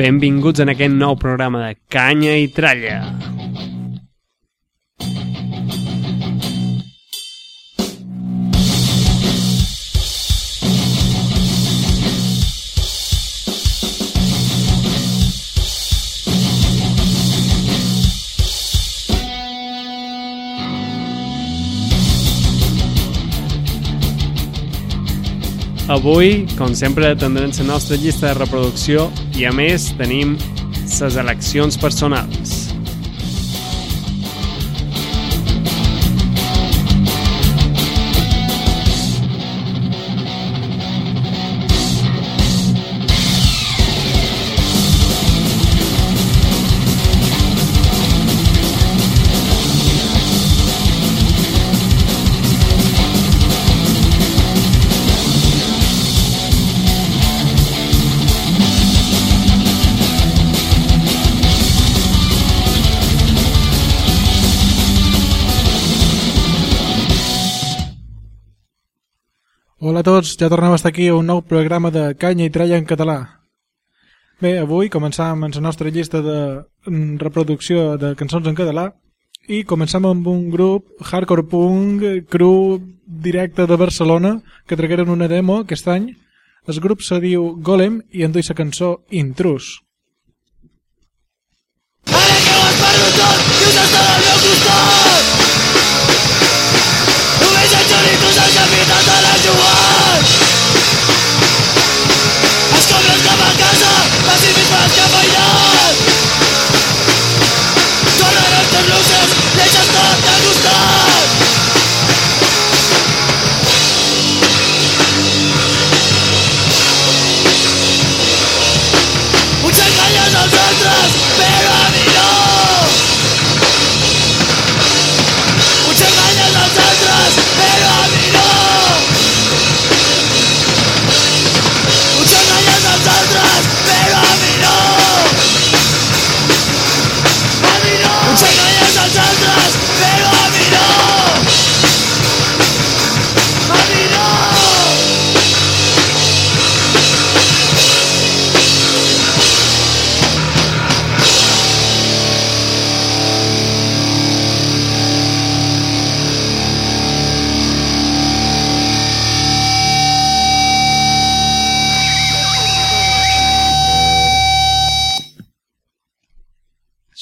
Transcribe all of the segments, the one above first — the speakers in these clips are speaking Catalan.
Benvinguts en aquest nou programa de Canya i Tralla. Avui, com sempre, tindrem la nostra llista de reproducció i, a més, tenim les eleccions personals. Hola a tots, ja tornem a estar aquí a un nou programa de Canya i Tralla en català. Bé, avui començam amb la nostra llista de mm, reproducció de cançons en català i començam amb un grup hardcore punk cru directe de Barcelona que tragueren una demo aquest any. El grup se diu Golem i en la cançó Intrus. Ara que ho has perdut tot, just està al meu costat. Només el xoritos el capità te l'ha jugat. Els cobles cap a casa,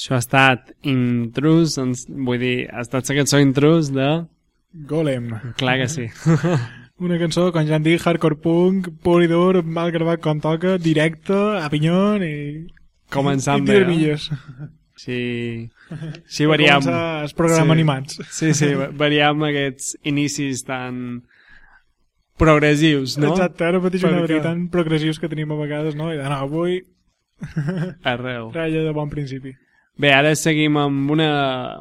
Això ha estat Intrus, ens, vull dir, ha estat la cançó Intrus de... Golem. Clar que sí. Una cançó, com ja han dit, hardcore punk, pur i dur, mal gravat com toca, directe, a pinyón i... Començant i bé, no? tiramilles. Sí, sí. Comença el programa sí. animats. Sí, sí, veríem aquests inicis tan progressius, no? Exacte, ara mateix una Perquè- veritat tan progressius que tenim a vegades, no? I no, avui Arreu. ratlla de bon principi. Bé, ara seguim amb una,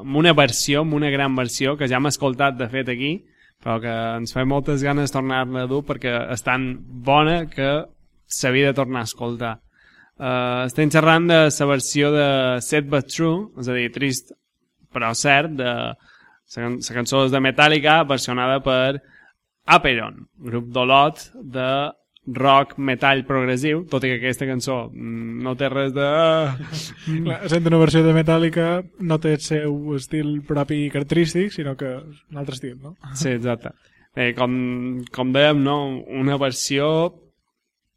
amb una versió, amb una gran versió, que ja hem escoltat de fet aquí, però que ens fa moltes ganes tornar-la a dur perquè és tan bona que s'havia de tornar a escoltar. Uh, estem xerrant de la versió de Set But True, és a dir, trist però cert, de la, can la cançó de Metallica versionada per Aperon, grup d'Olot de rock metall progressiu, tot i que aquesta cançó mm, no té res de... Clar, sent una versió de Metallica no té el seu estil propi i característic, sinó que és un altre estil, no? Sí, exacte. Bé, com, com dèiem, no? una versió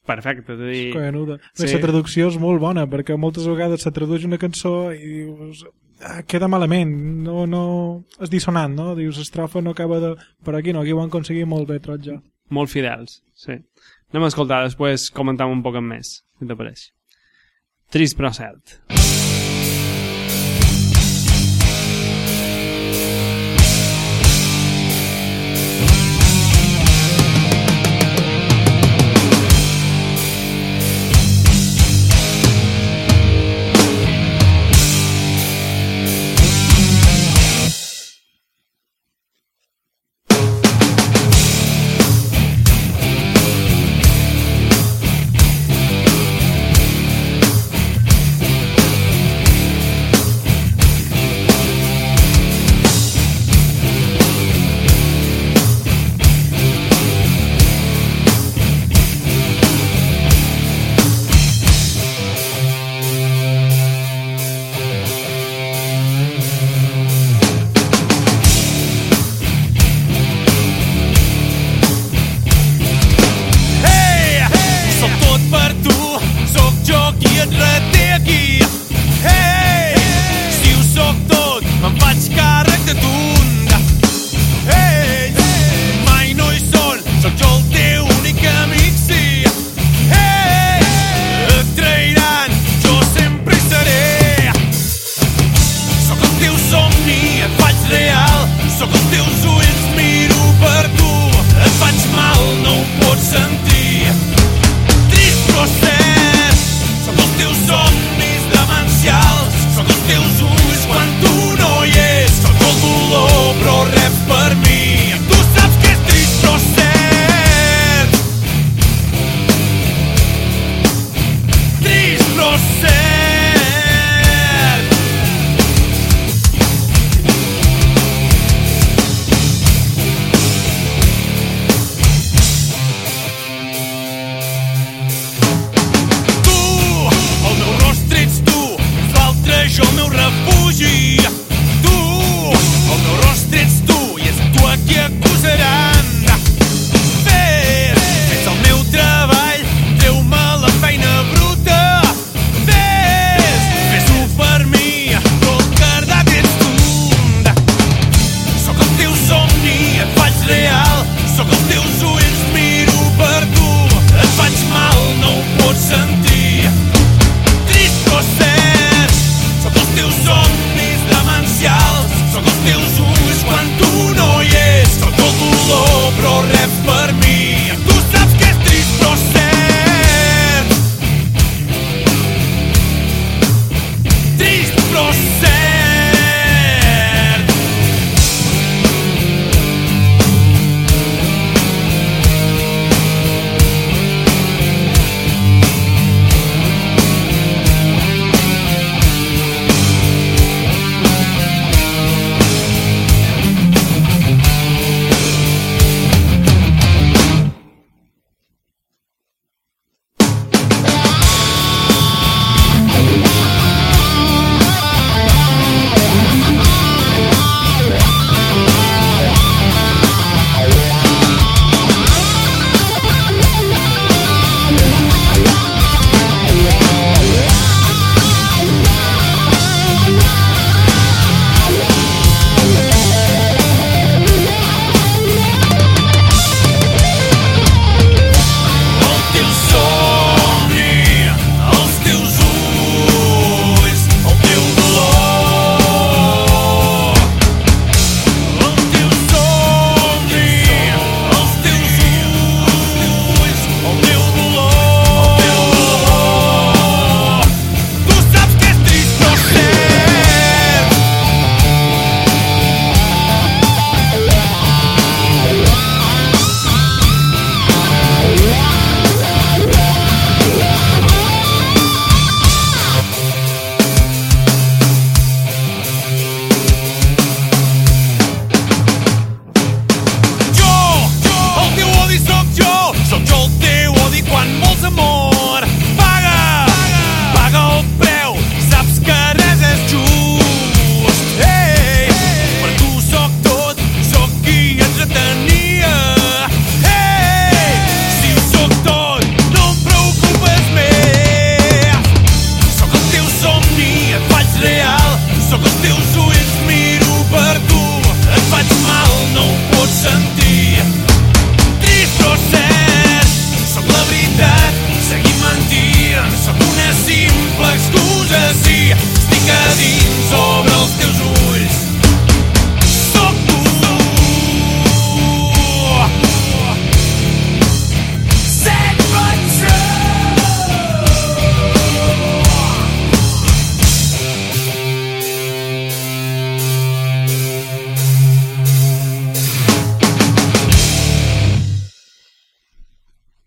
perfecta, és a dir... Collanuda. Sí. Sí. La traducció és molt bona, perquè moltes vegades se tradueix una cançó i dius... Ah, queda malament, no, no... és dissonant, no? Dius, l'estrofa no acaba de... Però aquí no, aquí ho han aconseguit molt bé, troc ja. molt fidels, sí. Anem a escoltar, després comentam un poc més, si t'apareix. Trist però cert.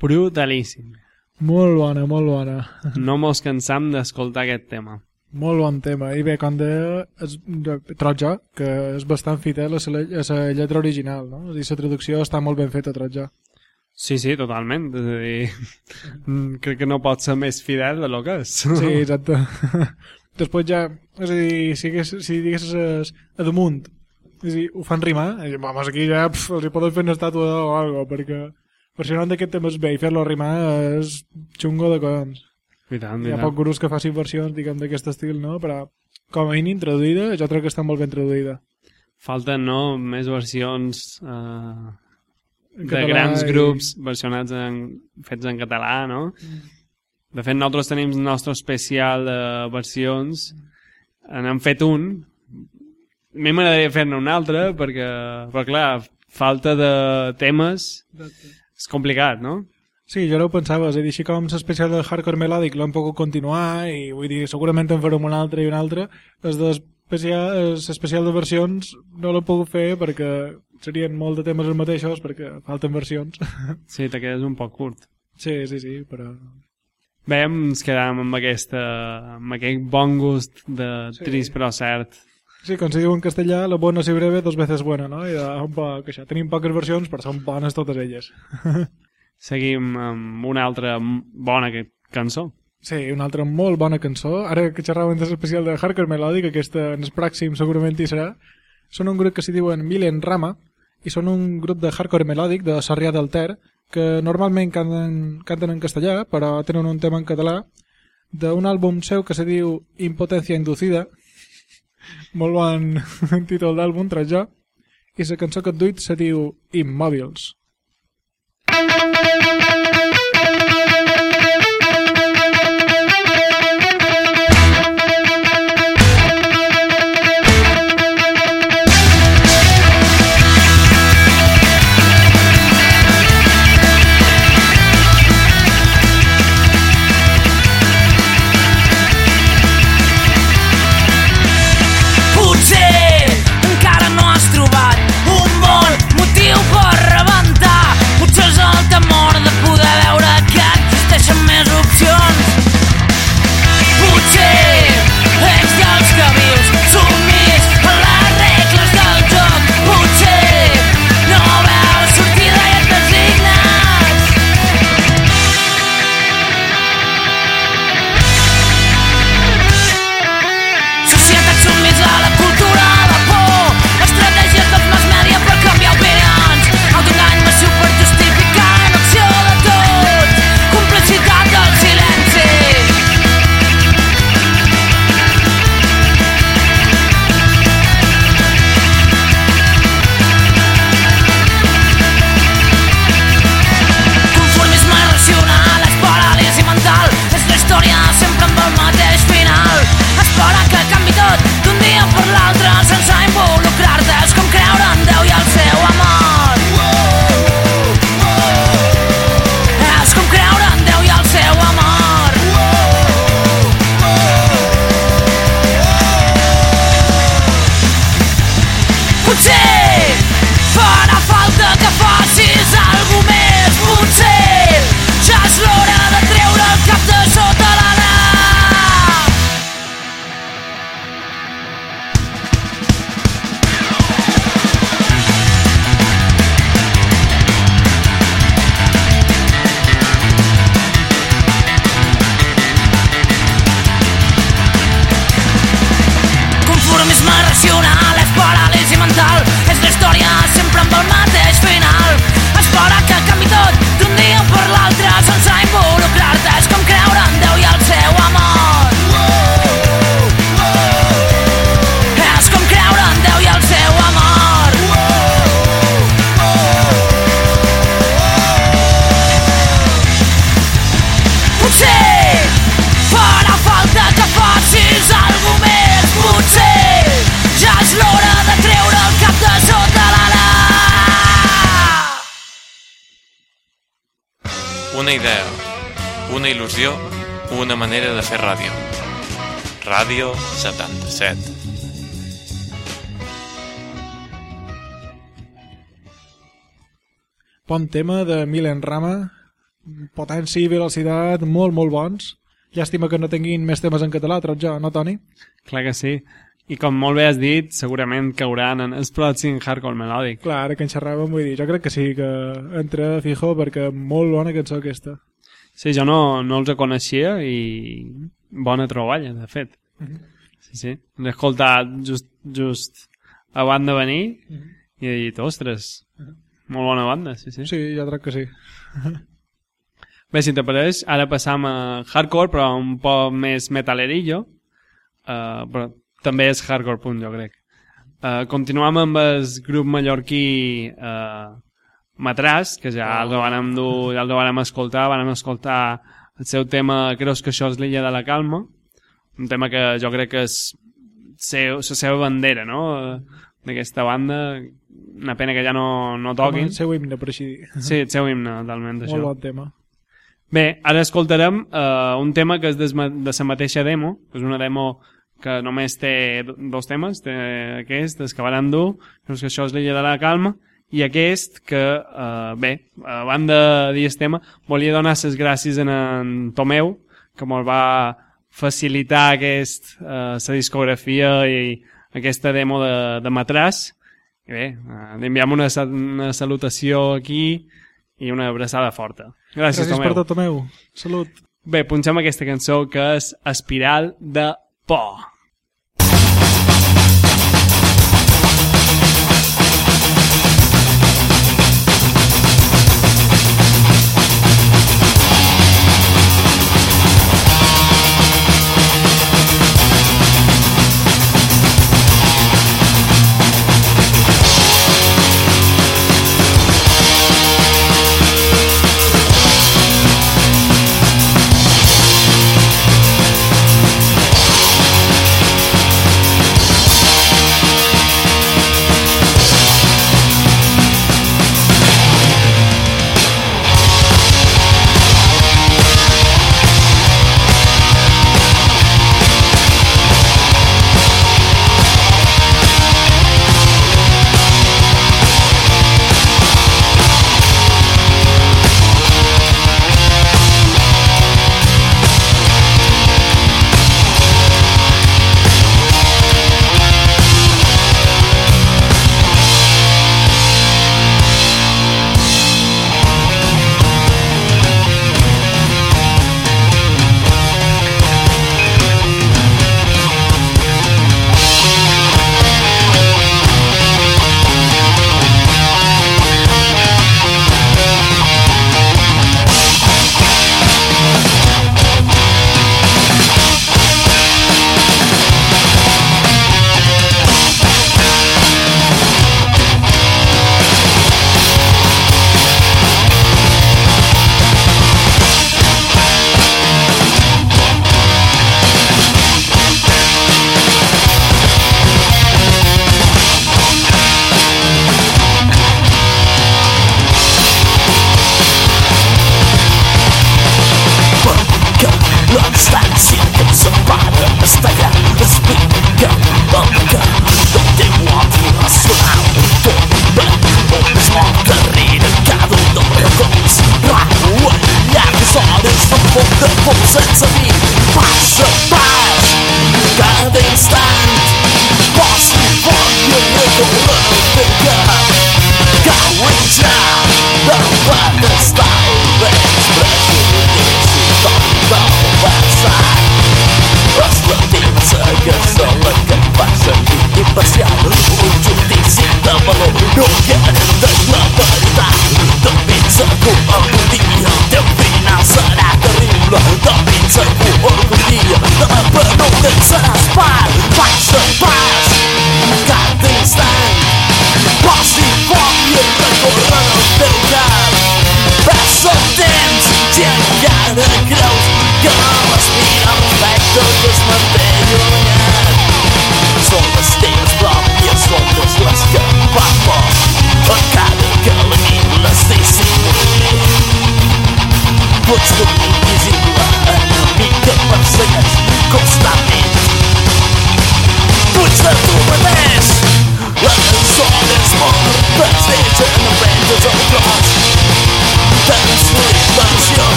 Brutalíssim. Molt bona, molt bona. No mos cansam d'escoltar aquest tema. Molt bon tema. I bé, com deia, és, troc jo, que és bastant fidel a la, la lletra original, no? És a dir, la traducció està molt ben feta, troc jo. Sí, sí, totalment. És a dir, mm, crec que no pot ser més fidel de lo que és. Sí, exacte. Després ja, és a dir, si, si diguessis a damunt, és a dir, ho fan rimar, i, vamos, aquí ja pf, els hi poden fer una estàtua o alguna perquè versionant d'aquest tema és bé i fer-lo rimar és xungo de collons. I tant, Hi ha tant. poc gurus que facin versions, diguem, d'aquest estil, no? Però com a mínim traduïda, jo crec que està molt ben traduïda. Falten, no?, més versions eh, de grans i- grups versionats en, fets en català, no? De fet, nosaltres tenim el nostre especial de versions. N'hem fet un. A mi m'agradaria fer-ne un altre, perquè, però clar, falta de temes és complicat, no? Sí, jo ara ho pensava, és a dir, així com l'especial de hardcore melòdic l'hem pogut continuar i vull dir, segurament en farem un altre i un altre, els d'especial especial de versions no l'he pogut fer perquè serien molt de temes els mateixos perquè falten versions. Sí, te quedes un poc curt. sí, sí, sí, però... Bé, ens quedàvem amb, aquesta, amb aquest bon gust de Sí. trist però cert. Sí, com se diu en castellà, la bona si breve dos veces buena, no? I un poc això. Tenim poques versions, però són bones totes elles. Seguim amb una altra bona que- cançó. Sí, una altra molt bona cançó. Ara que xerràvem de l'especial de Hardcore Melodic, aquesta en el pròxim segurament hi serà. Són un grup que s'hi diuen Milen Rama i són un grup de hardcore melòdic de Sarrià del Ter que normalment canten, canten en castellà però tenen un tema en català d'un àlbum seu que se diu Impotència Inducida molt bon títol d'àlbum, tras jo i la cançó que et duit se diu Immòbils Potser una manera de fer ràdio. Ràdio 77. Bon tema de Milen Rama potència i velocitat molt, molt bons. Llàstima que no tinguin més temes en català, trob jo, no, Toni? Clar que sí. I com molt bé has dit, segurament cauran en el pròxim hardcore melòdic. Clar, ara que en xerràvem, vull dir, jo crec que sí, que entra fijo perquè molt bona cançó aquesta. Sí, jo no, no els coneixia i bona troballa, de fet. Sí, sí. L'he escoltat just, just abans de venir i he dit, ostres, molt bona banda, sí, sí. Sí, jo crec que sí. Bé, si t'apareix, ara passam a hardcore, però un poc més metalerillo, uh, però també és hardcore punt, jo crec. Uh, continuam amb el grup mallorquí uh, Matràs, que ja el vam dur, ja el vam escoltar, vam escoltar el seu tema Creus que això és l'illa de la calma, un tema que jo crec que és seu, la seva bandera, no?, d'aquesta banda, una pena que ja no, no toquin. El seu himne, per així dir. Sí, el seu himne, totalment, això. Molt bon tema. Bé, ara escoltarem uh, un tema que és de la mateixa demo, que és una demo que només té dos temes, té aquest, el que van dur, que això és l'illa de la calma, i aquest que, uh, bé, de dir el tema, volia donar les gràcies en en Tomeu, que me'l va facilitar aquest, uh, la discografia i aquesta demo de, de matràs. I bé, uh, li enviem una, una salutació aquí i una abraçada forta. Gràcies, Gràcies Tomeu. per tot, Tomeu. Salut. Bé, punxem aquesta cançó que és Espiral de por.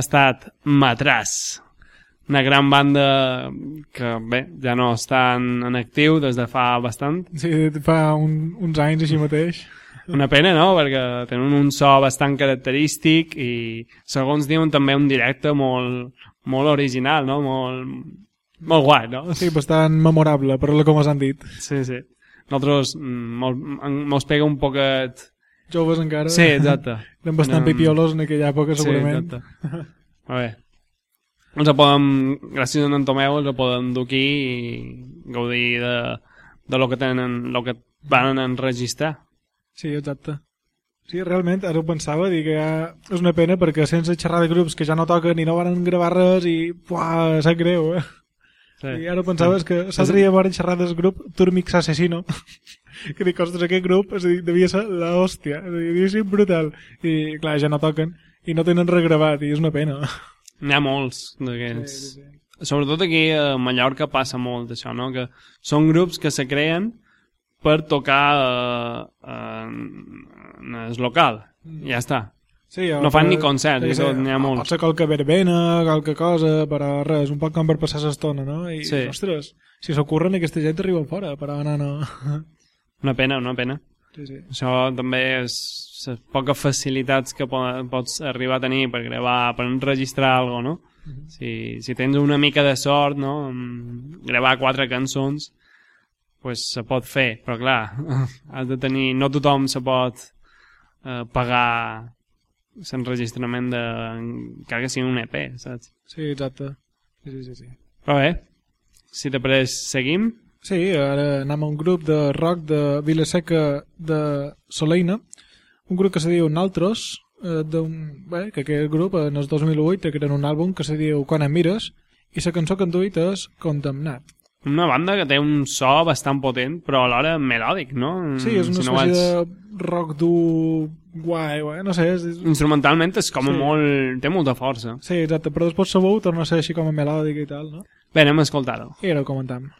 Ha estat Matràs, una gran banda que, bé, ja no està en, en actiu des de fa bastant. Sí, fa un, uns anys així mateix. Una pena, no?, perquè tenen un so bastant característic i, segons diuen, també un directe molt, molt original, no?, molt, molt guai, no? Sí, bastant memorable, per lo com us han dit. Sí, sí. Nosaltres mm, mos, mos pega un poquet... Joves encara. Sí, exacte. Eren bastant Anem- pipiolos en aquella època, segurament. Sí, exacte. A veure, ens podem, gràcies a en Tomeu, ens ho podem dur aquí i gaudir de, de lo que tenen, lo que van enregistrar. Sí, exacte. Sí, realment, ara ho pensava, dic que ja és una pena perquè sense xerrar de grups que ja no toquen i no van gravar res i, uah, sap greu, eh? Sí. I ara ho pensava, és que l'altre dia van xerrar del grup Turmix Assassino, que dic, ostres, aquest grup és a dir, devia ser l'hòstia, devia ser brutal. I, clar, ja no toquen i no tenen regravat i és una pena. N'hi ha molts d'aquests. Sobretot aquí a Mallorca passa molt això, no? Que són grups que se creen per tocar eh, en, el local. Ja està. Sí, o No fan per- ni concerts, i tot, n'hi ha molts. Pot ser qualque verbena, qualque cosa, però res, un poc com per passar l'estona, no? I, Sí. ostres, si s'ocorren aquesta gent arriben fora, però no, no. Una pena, una pena. Sí, sí. Això també és les poques facilitats que po pots arribar a tenir per gravar, per enregistrar alguna no? si, si tens una mica de sort, no? amb gravar quatre cançons, pues se pot fer, però clar, has de tenir... No tothom se pot eh, pagar l'enregistrament de... encara que sigui un EP, saps? Sí, exacte. Sí, sí, sí. Però bé, si te pareix, seguim? Sí, ara anem a un grup de rock de Vilaseca de Soleina, un grup que se diu Naltros, eh, bé, que aquest grup en el 2008 creen un àlbum que se diu Quan em mires, i la cançó que han duit és Condemnat. Una banda que té un so bastant potent, però alhora melòdic, no? Sí, és una Si no espècie vaig- de rock dur guai, guai, no sé, és, Instrumentalment és com Sí. molt... té molta força. sí, exacte, però després la veu torna a ser així com a melòdic i tal, no? Bé, anem a escoltar-ho. I ara ho comentam.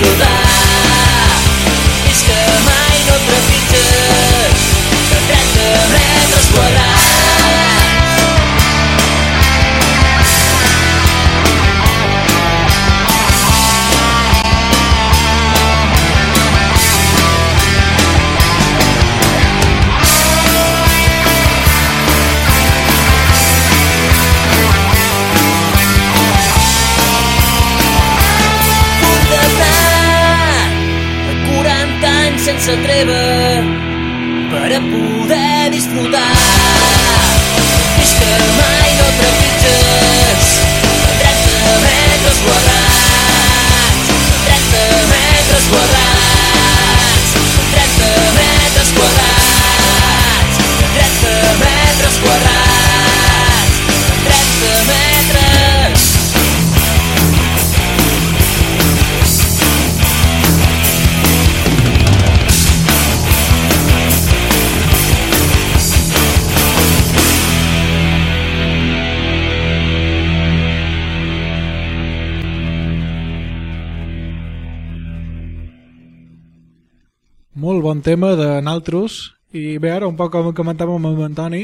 育 tema de naltros i bé, ara un poc com comentàvem amb en Toni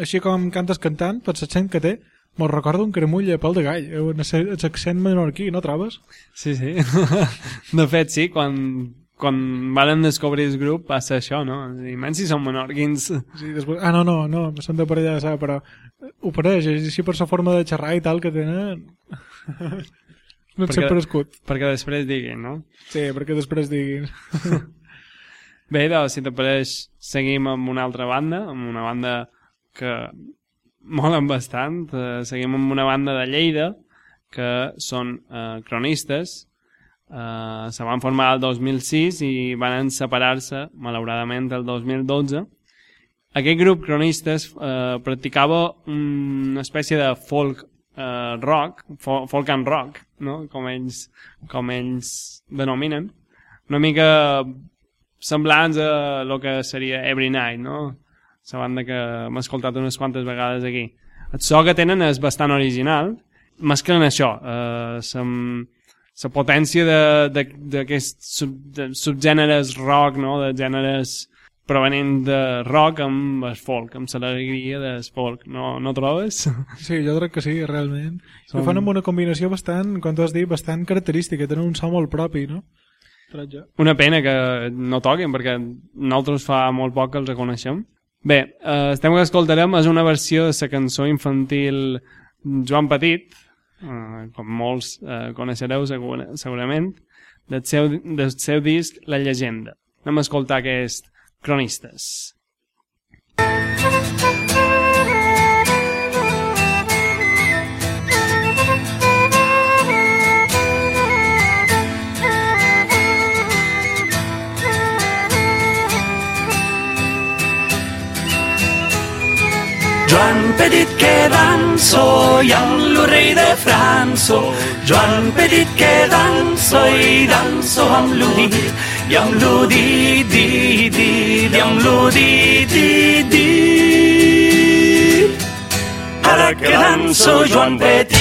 així com cantes cantant per l'accent que té me'l recorda un cremull a pèl de gall un acce- accent menorquí, no trobes? Sí, sí. De fet, sí, quan, quan varen descobrir el grup passa això, no? I menys si són menorquins. Sí, després... Ah, no, no, no, són de parella saber, però ho pareix, és així per la forma de xerrar i tal que tenen no et Perquè- sempre escut Perquè després diguin, no? sí, perquè després diguin Bé, doncs, si t'apareix, seguim amb una altra banda, amb una banda que molen bastant. Eh, seguim amb una banda de Lleida, que són eh, cronistes. Eh, se van formar el 2006 i van separar-se, malauradament, el 2012. Aquest grup cronistes eh, practicava una espècie de folk eh, rock, fo folk and rock, no? com, ells, com ells denominen. Una mica semblants a el que seria Every Night, no? La banda que hem escoltat unes quantes vegades aquí. El so que tenen és bastant original. Mesclen això, eh, la potència de- de- d'aquests sub, de subgèneres rock, no? de gèneres provenint de rock amb el folk, amb l'alegria del folk, no, no trobes? sí, jo crec que sí, realment Som- ho fan amb una combinació bastant, com tu has dit, bastant característica, tenen un so molt propi, no? Una pena que no toquin, perquè nosaltres fa molt poc que els reconeixem. Bé, eh, estem que escoltarem és una versió de la cançó infantil Joan Petit, eh, com molts eh, coneixereu segur, segurament, del seu, del seu disc La llegenda. Anem a escoltar aquest Cronistes. Joan Petit que danso i amb lo rei de França. Joan Petit que danso i danso amb lo dit, i amb lo dit, dit, dit, i amb lo dit, dit, dit. Ara que danso Joan Petit.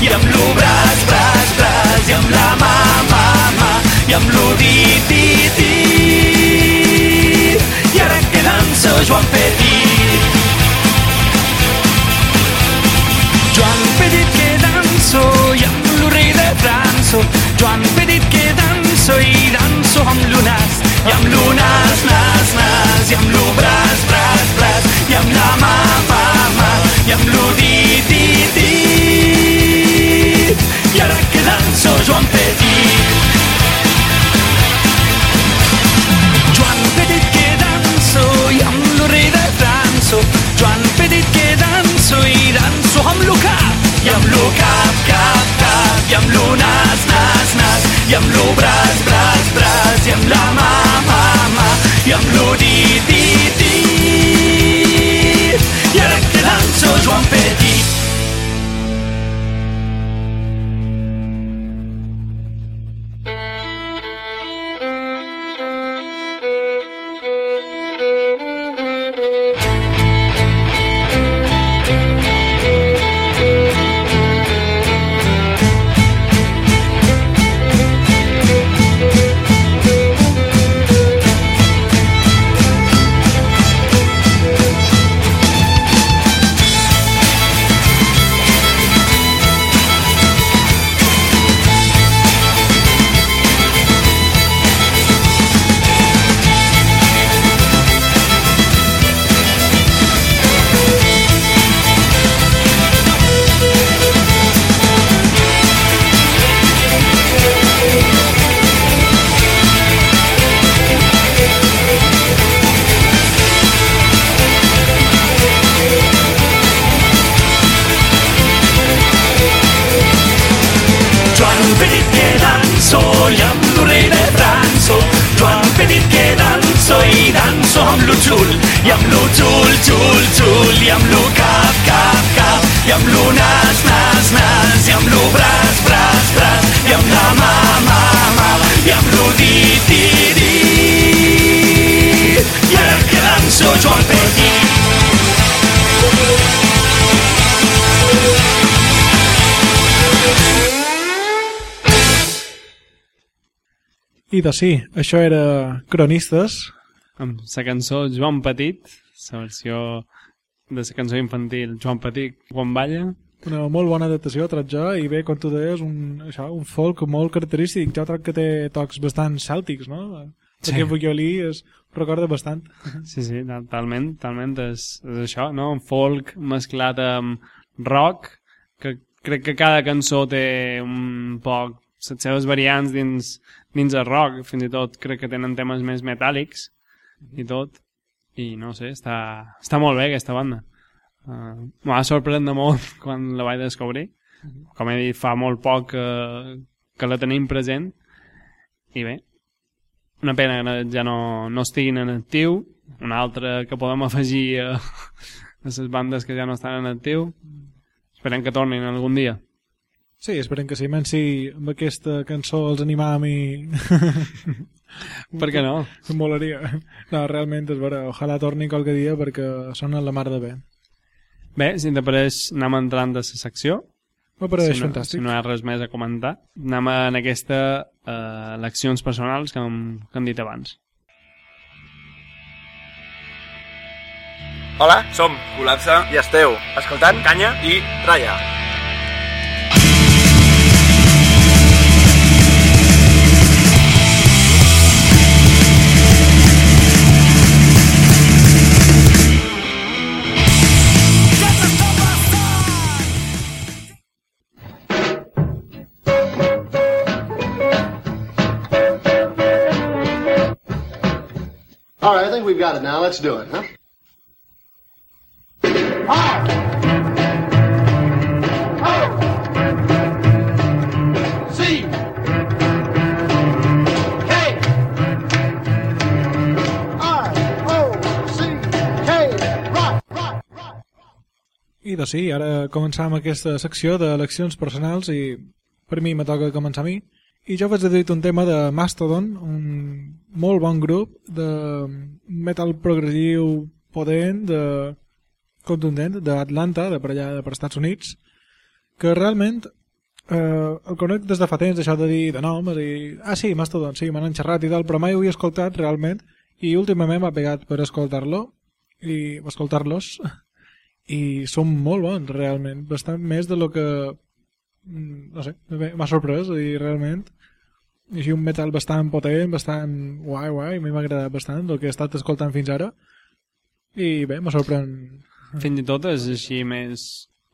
I amb lo braç, braç, braç, i amb la mà, mà, mà, i amb lo dit, dit. I ara que danso Joan Petit. Joan Petit que danso i amb lo rei de França. Joan Petit que danso i danso amb lo nas, i amb lo nas, nas, nas, i amb lo braç, braç, braç, i amb la mà, mà, mà, i amb lo dit, dit. i ara quedant so Joan Petit. Joan Petit que danso i amb lo rei de danso. Joan Petit que danso i danso amb lo cap i amb lo cap, cap, cap i amb lo nas, nas, nas i amb lo braç, braç, braç i amb la mà, mà, mà i amb lo dit, dit I doncs sí, això era Cronistes, amb la cançó Joan Petit, la versió de la cançó infantil Joan Petit quan balla. una molt bona adaptació, troc jo, i bé, com tu deies, un, això, un folk molt característic. Jo troc que té tocs bastant cèltics, no? Sí. Aquest violí es recorda bastant. Sí, sí, talment, talment és, és això, no? Un folk mesclat amb rock, que crec que cada cançó té un poc les seves variants dins, dins el rock, fins i tot crec que tenen temes més metàl·lics i tot, i no sé, està, està molt bé aquesta banda. Uh, M'ha sorprès molt quan la vaig descobrir. Com he dit, fa molt poc que, que la tenim present, i bé, una pena que ja no, no estiguin en actiu, una altra que podem afegir a, a les bandes que ja no estan en actiu. Esperem que tornin algun dia. Sí, esperem que sí. Menys si amb aquesta cançó els animam i... Per què no? Em molaria. No, realment, és vera. Ojalà tornin qualque dia perquè sonen la mar de bé. Bé, si t'apareix, anem entrant a la secció. M'apareix si no, fantàstic. Si no hi ha res més a comentar. Anem en aquesta eh, eleccions personals que hem, que hem dit abans. Hola, som Col·lapse i esteu escoltant Canya i Tralla. All right, I think we've got it now. Let's do it, huh? I doncs sí, ara començam aquesta secció d'eleccions personals i per mi me toca començar a mi. I jo vaig dir un tema de Mastodon, un molt bon grup de metal progressiu potent, de contundent, d'Atlanta, de per allà, de per Estats Units, que realment eh, el conec des de fa temps, això de dir de noms i... Ah, sí, Mastodon, sí, m'han enxerrat i tal, però mai ho havia escoltat realment i últimament m'ha pegat per escoltar-lo i escoltar-los i són molt bons realment, bastant més de lo que no sé, m'ha sorprès i realment i així un metal bastant potent, bastant guai, guai, a mi m'ha agradat bastant el que he estat escoltant fins ara i bé, me sorprèn Fins i tot és així més...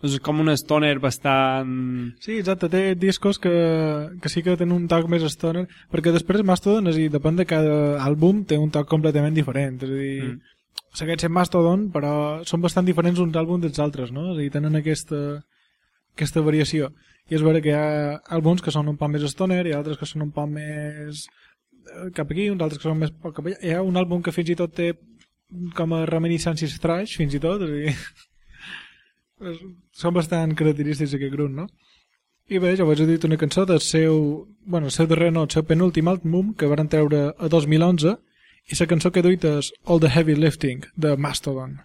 És com un stoner bastant... Sí, exacte, té discos que, que sí que tenen un toc més stoner, perquè després Mastodon, és a dir, depèn de cada àlbum, té un toc completament diferent, és a dir, mm. segueix sent Mastodon, però són bastant diferents uns àlbums dels altres, no? És a dir, tenen aquesta, aquesta variació. I és vera que hi ha àlbums que són un poc més stoner i altres que són un poc més eh, cap aquí, uns altres que són més poc cap allà. Hi ha un àlbum que fins i tot té com a reminiscències trash, fins i tot, o sigui... és- són bastant característics d'aquest grup, no? I bé, us he dit una cançó del seu, bueno, el seu darrer no, el seu penúltim àlbum, que van treure a 2011, i la cançó que duit és All the Heavy Lifting, de Mastodon.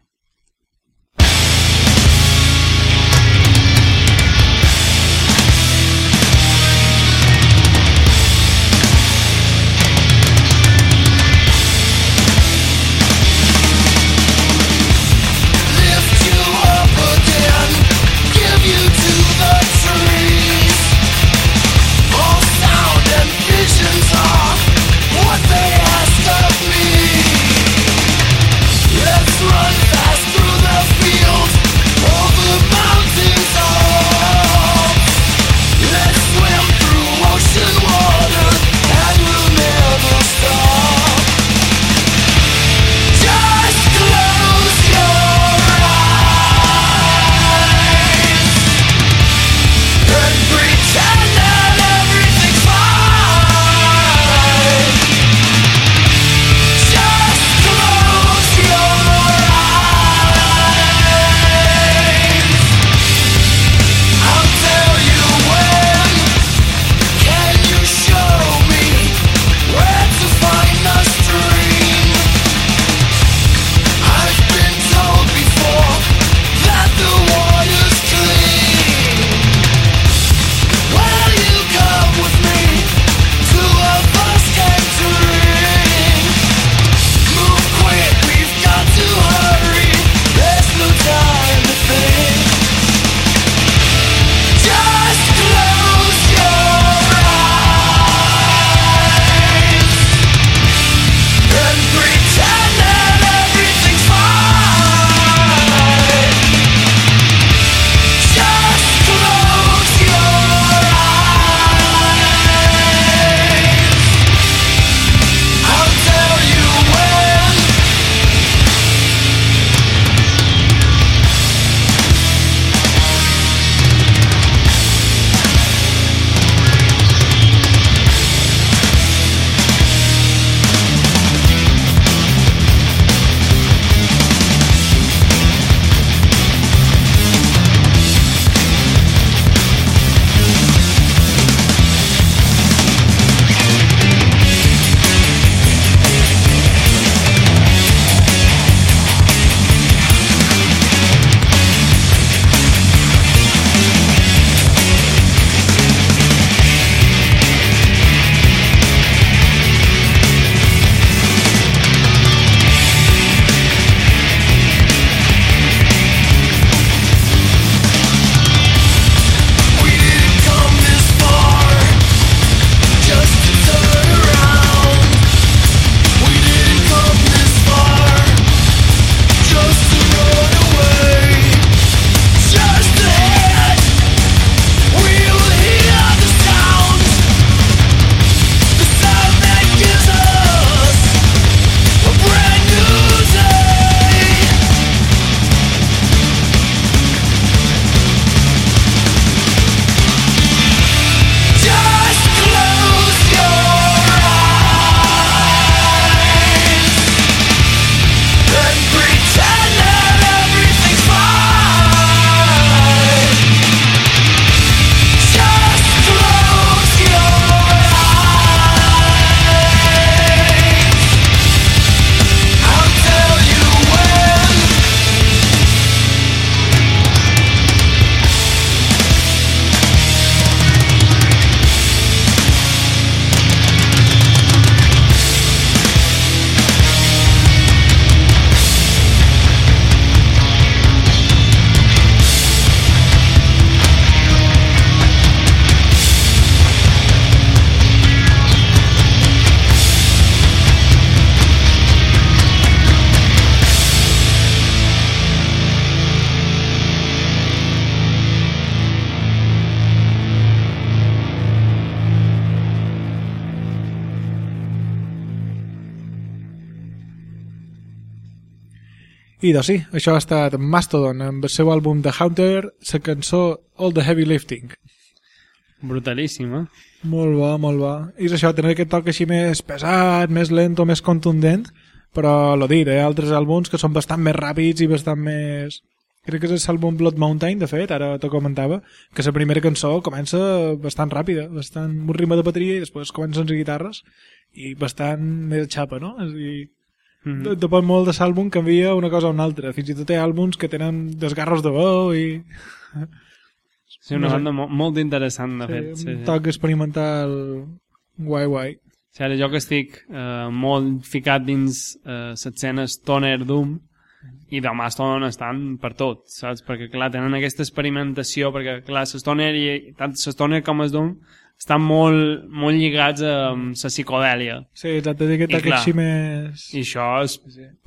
I doncs sí, això ha estat Mastodon amb el seu àlbum The Hunter, la cançó All the Heavy Lifting. Brutalíssim, eh? Molt bo, molt bo. I és això, tenir aquest toc així més pesat, més lent o més contundent, però lo dir, eh? altres àlbums que són bastant més ràpids i bastant més... Crec que és l'àlbum Blood Mountain, de fet, ara t'ho comentava, que la primera cançó comença bastant ràpida, bastant un ritme de bateria i després comencen les guitarres i bastant més xapa, no? És a dir, Mhm. de- depèn molt de l'àlbum canvia una cosa o una altra. Fins i tot hi ha àlbums que tenen desgarros de veu i Sí, una No banda mo molt interessant, de sí, fet. Sí, un sí. toc experimental guai guai. Sí, ara jo que estic eh, molt ficat dins eh, l'escena Stoner Doom i demà Stoner estan per tot, saps? Perquè, clar, tenen aquesta experimentació, perquè, clar, l'Stoner i tant l'Stoner com el Doom estan molt, molt lligats a la psicodèlia. Sí, exacte, té aquest clar. així més... I això és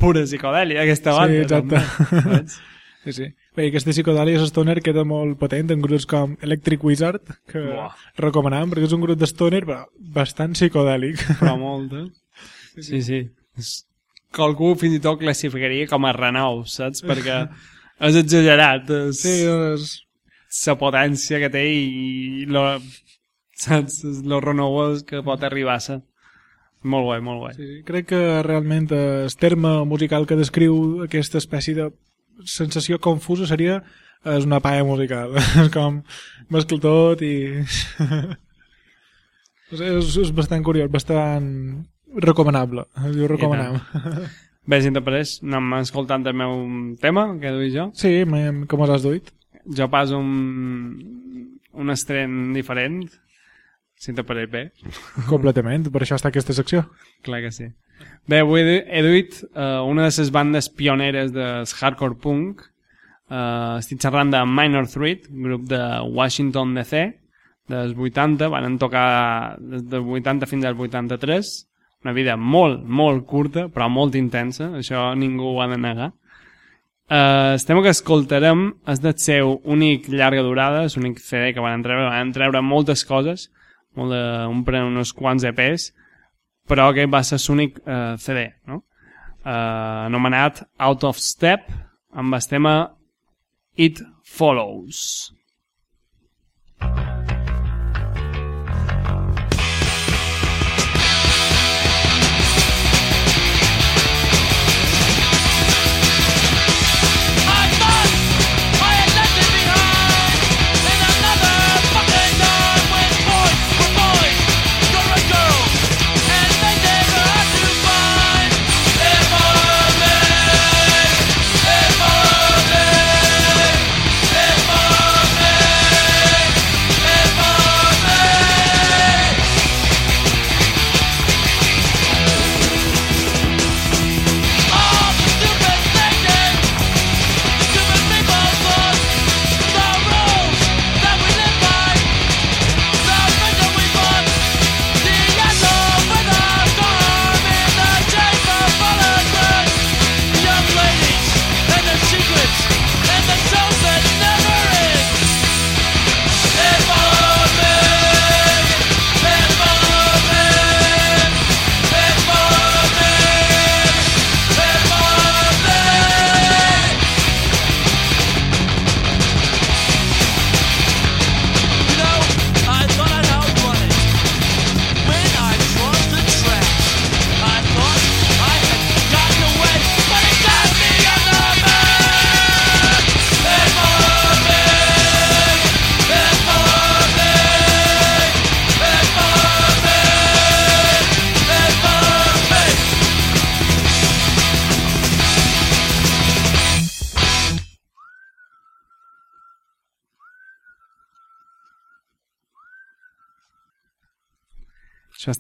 pura psicodèlia, aquesta banda. Sí, exacte. també? Sí, sí. Bé, aquesta psicodèlia stoner queda molt potent en grups com Electric Wizard, que Buah. recomanàvem, perquè és un grup de stoner, però bastant psicodèlic. Però molt, eh? Sí, sí. És- Que algú fins i tot classificaria com a renou, saps? Perquè és exagerat. És... Sí, és... la potència que té i lo, saps, lo renovós que pot arribar a ser. Molt guai, molt guai. Sí, crec que realment eh, el terme musical que descriu aquesta espècie de sensació confusa seria és una paia musical. és com mescla tot i... és, és, bastant curiós, bastant recomanable. Diu recomanable. Bé, si t'apareix, anem escoltant el meu tema, que duis jo. Sí, com us has duit? Jo pas un, un estren diferent, si t'apareix bé. Completament, per això està aquesta secció. Clar que sí. Bé, avui he duit uh, una de les bandes pioneres del hardcore punk. Uh, estic xerrant de Minor Threat, grup de Washington DC, dels 80, van tocar des del 80 fins al 83. Una vida molt, molt curta, però molt intensa, això ningú ho ha de negar. Uh, el tema que escoltarem és del seu únic llarga durada, és l'únic CD que van treure, van treure moltes coses, de, un, uns quants EPs, però aquest va ser l'únic uh, CD, no? Uh, anomenat Out of Step, amb el tema It Follows.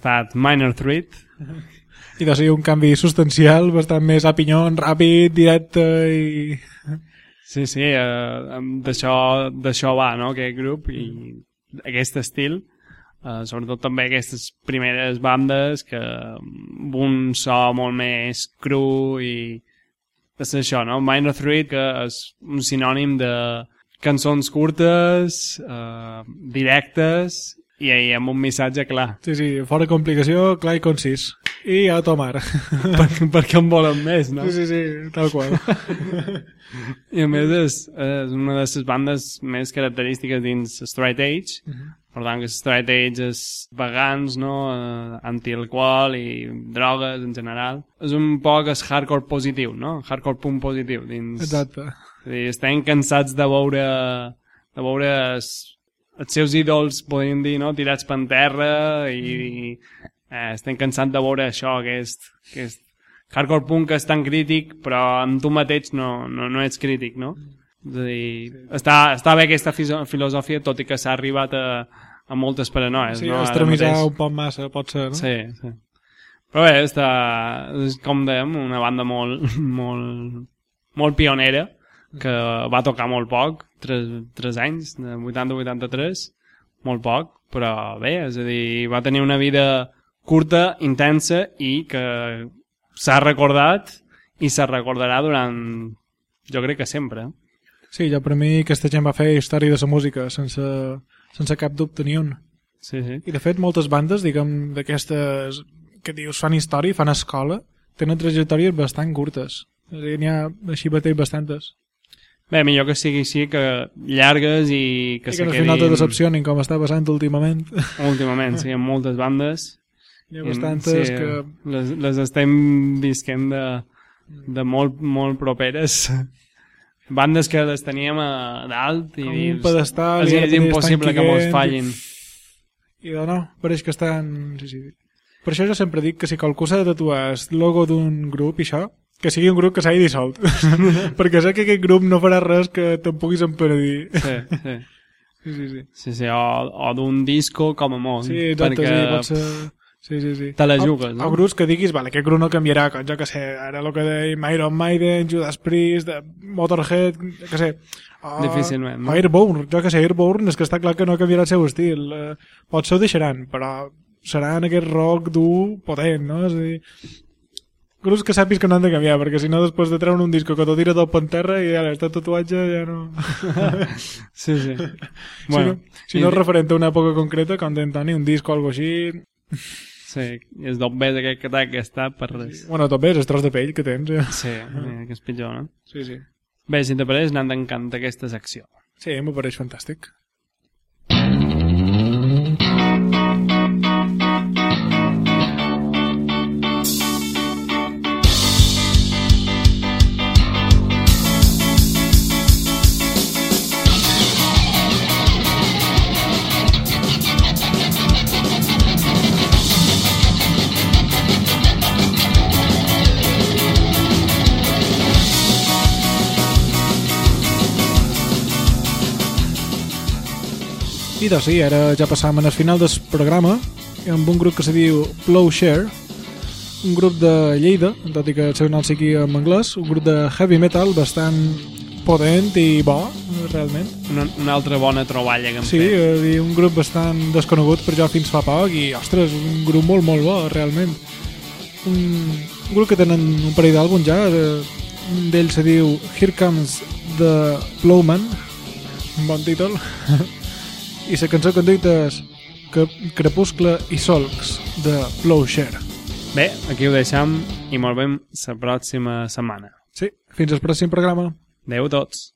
Estat Minor Threat. I de ser un canvi substancial, bastant més a pinyon, ràpid, directe i... Sí, sí, eh, d'això va, no?, aquest grup i aquest estil. Eh, sobretot també aquestes primeres bandes que amb un so molt més cru i és això, no? Minor Threat, que és un sinònim de cançons curtes, eh, directes i, i amb un missatge clar. Sí, sí, fora complicació, clar i concís. I a tomar. Per, perquè en volen més, no? Sí, sí, sí, tal qual. I a més és, és una de les bandes més característiques dins Straight Age, Per tant, que straight edge és vegans, no? Eh, antialcohol i drogues en general. És un poc el hardcore positiu, no? Hardcore punt positiu dins... Exacte. És dir, estem cansats de veure, de veure els, seus ídols, podríem dir, no? tirats per terra i, eh, estem cansats de veure això, aquest, aquest hardcore punk que és tan crític, però amb tu mateix no, no, no ets crític, no? És a dir, està, està bé aquesta filosofia, tot i que s'ha arribat a, a moltes paranoies, Sí, no? Extremitzar mateix. un poc massa, pot ser, no? Sí, sí. Però bé, està, és, com dèiem, una banda molt, molt, molt pionera, que va tocar molt poc, 3, 3 anys, de 80 a 83, molt poc, però bé, és a dir, va tenir una vida curta, intensa i que s'ha recordat i se recordarà durant, jo crec que sempre. Sí, ja per mi aquesta gent va fer història de la música sense, sense cap dubte ni un. Sí, sí. I de fet moltes bandes, diguem, d'aquestes que dius fan història, fan escola, tenen trajectòries bastant curtes. N'hi ha així mateix bastantes. Bé, millor que sigui així, que llargues i que I que al final te decepcionin, com està passant últimament. Últimament, sí, amb moltes bandes. Hi ha bastantes que... Les, les estem visquent de, de molt, molt properes. Bandes que les teníem a dalt i Com un dius, pedestal és també impossible que mos quient i- fallin. I de no, pareix que estan... Sí, sí. Per això jo sempre dic que si qualcú s'ha de tatuar el logo d'un grup i això, que sigui un grup que s'hagi dissolt. Perquè sé que aquest grup no farà res que te'n puguis empenedir. Sí, sí. Sí, sí, sí. sí, sí o, o d'un disco com a molt. Sí, exacte, perquè sí, pot ser... Sí, sí, sí. te la O- jugues, no? O grups que diguis, vale, aquest grup no canviarà, com jo que sé, ara el que dèiem Iron Maiden, Judas Priest, de Motorhead, que sé... O, Difícilment, no? O Airborne, jo que sé, Airborne, és que està clar que no canviarà el seu estil. Eh, potser ho deixaran, però serà en aquest rock dur, potent, no? És a dir, grups que sàpis que no han de canviar, perquè si no després de treure un disco que t'ho tira per terra i ara aquest tatuatge ja no... Sí, sí. si no, si no és referent a una època concreta, com d'Antoni, un disc o alguna així... Sí, i és d'obès aquest que que està per res. Bueno, tot bé, és el tros de pell que tens. Ja. Sí, mira, que és pitjor, no? Sí, sí. Bé, si t'apareix, n'han d'encantar aquesta secció. Sí, m'ho pareix fantàstic. I doncs sí, ara ja passam al final del programa amb un grup que se diu Plowshare, un grup de Lleida, tot i que el seu nom sigui en anglès, un grup de heavy metal bastant potent i bo, realment. Una, una altra bona troballa que hem Sí, fet. dir, un grup bastant desconegut per jo fins fa poc i, ostres, un grup molt, molt bo, realment. Un, un grup que tenen un parell d'àlbums ja, eh, un d'ells se diu Here Comes the Plowman, un bon títol, i la cançó que han dit és Crepuscle i Solcs de Plowshare. Bé, aquí ho deixam i molt veiem la pròxima setmana. Sí, fins al pròxim programa. Adéu a tots.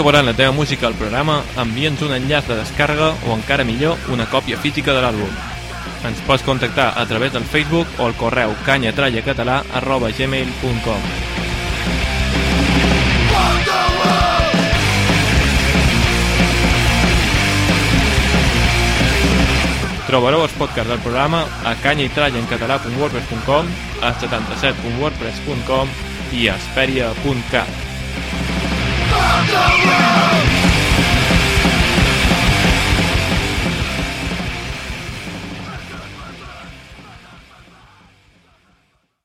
Posem la teva música al programa, envia'ns un enllaç de descàrrega o encara millor, una còpia física de l'àlbum. Ens pots contactar a través del Facebook o el correu canyatrallacatalà arroba gmail.com Trobareu els podcasts del programa a canyaitrallencatalà.wordpress.com, a 77.wordpress.com i a esperia.cat. the road